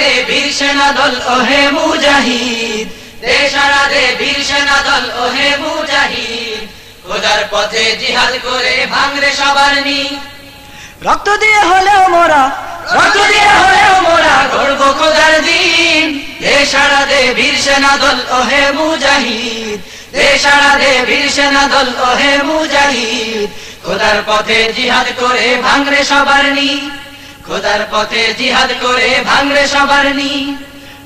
দে বীর সেনা দল, ওহে মুজাহিদ। দেশারা দে বীর সেনা দল, ওহে মুজাহিদ। খোদার পথে জিহাদ করে ভাঙরে সবার নি রক্ত দিয়ে হলেও মোরা, রক্ত দিয়ে হলেও মোরা গর্ব খোদার দিন। দেশারা দে বীর সেনা দল, ওহে মুজাহিদ। দেশারা দে বীর সেনা দল, ওহে মুজাহিদ। খোদার পথে জিহাদ করে ভাঙরে সবার নি খোদার পথে জিহাদ করে ভাঙরে সবার নি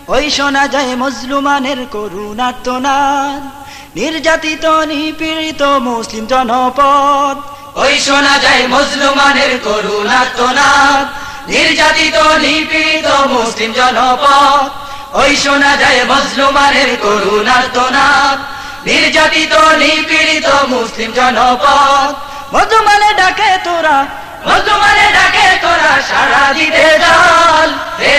ওই শোনা যায় মজলুমানের করুণার্তনাদ। নির্যাতিত নিপীড়িত মুসলিম জনপদ। ওই শোনা যায় মজলুমানের করুণা তোনাদ নির্যাতিত নিপীড়িত মুসলিম জনপদ। ওই শোনা যায় মজলুমানের করুণার তোনাদ নির্যাতিত নিপীড়িত মুসলিম জনপদ। মজুমানে ডাকে তোরা। সারা দিতে দল রে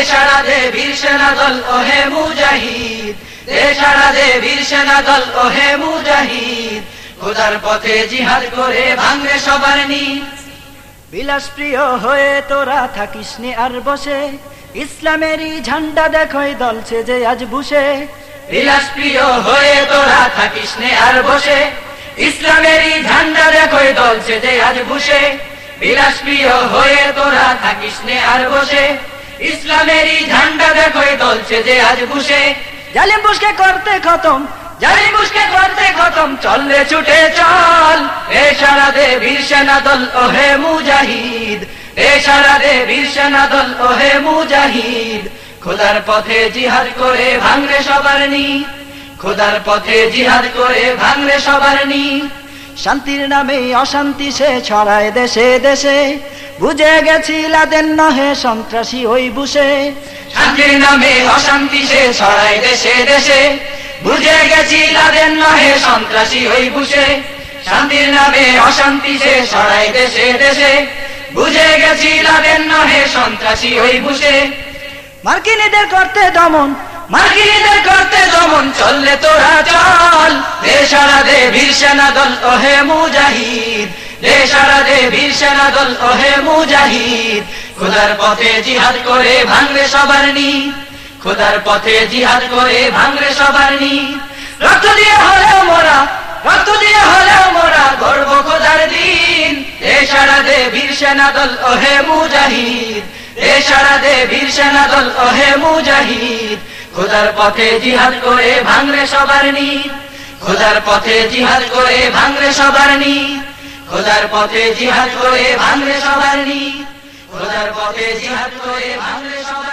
দে বীর সেনা দল, ওহে মুজাহিদ। দে বীর সেনা দল, ওহে মুজাহিদ। খোদার পথে জিহাদ করে সবার বিলাস প্রিয় হয়ে তোরা থাকিস নে আর বসে। ইসলামেরই ঝান্ডা দেখোই দলছে যে আজ বুসে বিলাস প্রিয় হয়ে তোরা থাকিস নে আর বসে। ইসলামেরই ঝান্ডা দেখোই দলছে যে আজ বুসে বিলাস প্রিয় হয়ে তোরা থাকিস নে আর বসে। ইসলামেরই ঝান্ডা দেখোই দলছে যে আজ বুসে। জালিম বুসকে করতে খতম জানি মুসকে করতে খতম চললে ছুটে চল। এ সারা দে বীর সেনা দল ওহে মুজাহিদ। এ সারা দে বীর সেনা দল ওহে মুজাহিদ। খোদার পথে জিহাদ করে ভাঙরে সবার নি খোদার পথে জিহাদ করে ভাঙরে সবার নি শান্তির নামে অশান্তি সে ছড়ায় দেশে দেশে। বুঝে গেছি লাদেন নহে সন্ত্রাসী ওই বুসে শান্তির নামে অশান্তি সে ছড়ায় দেশে দেশে। বুঝে গেছি লাদেন নহে সন্ত্রাসী হই বুঝে শান্তির নামে অশান্তি সে ছড়ায় দেশে দেশে। বুঝে গেছি লাদেন নহে সন্ত্রাসী হই বুঝে মার্কিনীদের করতে দমন মার্কিনীদের করতে দমন চললে তোরা চল দে সারা দে বীর সেনা দল, ওহে মুজাহিদ। দে সারা দে বীর সেনা দল, ওহে মুজাহিদ। খোদার পথে জিহাদ করে ভাঙরে সবার নি খোদার পথে জিহাদ করে ভাঙরে সবার নি রক্ত দিয়ে হলেও মোরা, রক্ত দিয়ে হলেও মোরা গর্ব খোদার দিন। দে সারা দে বীর সেনা দল, ওহে মুজাহিদ। দে সারা দে বীর সেনা দল, ওহে মুজাহিদ। খোদার পথে জিহাদ করে ভাঙরে সবার নি খোদার পথে জিহাদ করে ভাঙরে সবার নি খোদার পথে জিহাদ করে ভাঙরে সবার নি খোদার পথে জিহাদ করে ভাঙরে সবার